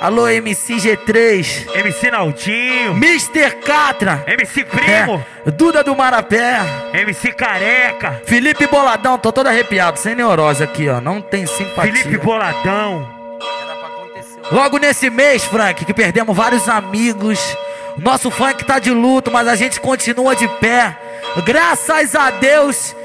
Alô, MC G3. MC Naldinho. Mr. Catra. MC Primo. É, Duda do Marapé. MC Careca. Felipe Boladão. Tô todo arrepiado, sem neurose aqui, ó. Não tem simpatia. Felipe Boladão. Logo nesse mês, Frank, que perdemos vários amigos. Nosso funk tá de luto, mas a gente continua de pé. Graças a Deus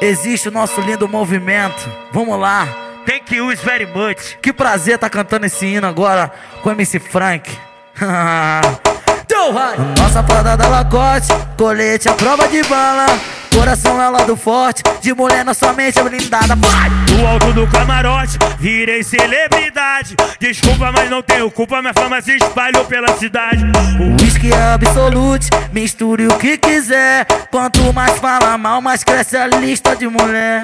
existe o nosso lindo movimento. Vamos lá. Thank you very much. Que prazer tá cantando esse hino agora com MC Frank. Nossa prada da Lacoste, colete à prova de bala. Coração é lado forte, de mulher na sua mente é blindada. Vai! Do alto do camarote, virei celebridade. Desculpa, mas não tenho culpa, minha fama se espalhou pela cidade. O whisky é absolute, misture o que quiser. Quanto mais fala mal, mais cresce a lista de mulher.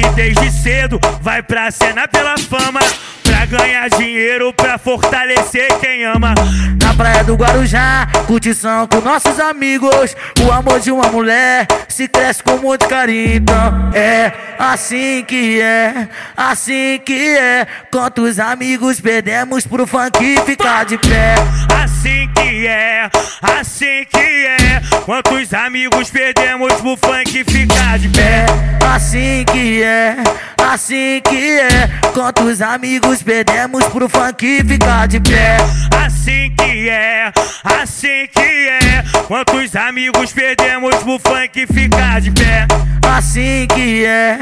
Moleque desde cedo vai pra cena pela fama. Pra ganhar dinheiro, pra fortalecer quem ama. Na praia do Guarujá, curtição com nossos amigos. O amor de uma mulher se cresce com muito carinho. Então é assim que é, assim que é. Quantos amigos perdemos pro funk ficar de pé? Assim que é, assim que é. Quantos amigos perdemos pro funk ficar de pé? Assim que é, assim que é. Quantos amigos perdemos pro funk ficar de pé? Assim que é, assim que é. Quantos amigos perdemos pro funk ficar de pé? Assim que é,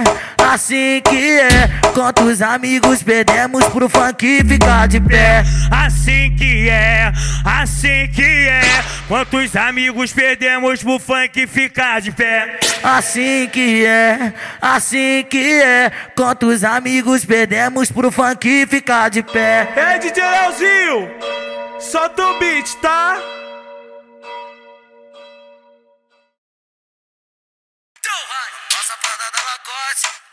assim que é. Quantos amigos perdemos pro funk ficar de pé? Assim que é, assim que é. Quantos amigos perdemos pro funk ficar de pé? Assim que é, assim que é. Quantos amigos perdemos pro funk ficar de pé? Ei, DJ Leozinho, solta o beat, tá?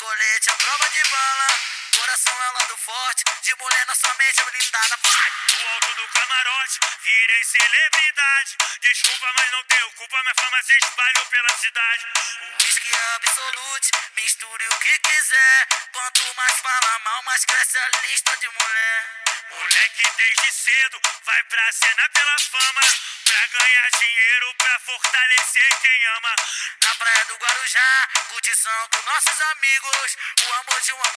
Colete à prova de bala. Coração é lado forte, de mulher na sua mente é blindada. Do alto do camarote, virei celebridade. Desculpa, mas não tenho culpa, minha fama se espalhou pela cidade. O é absolute, misture o que quiser. Quanto mais fala mal, mais cresce a lista de mulher. Moleque desde cedo vai pra cena pela fama. Pra ganhar dinheiro, pra fortalecer quem ama. Na praia do Guarujá, curtição com nossos amigos. O amor de uma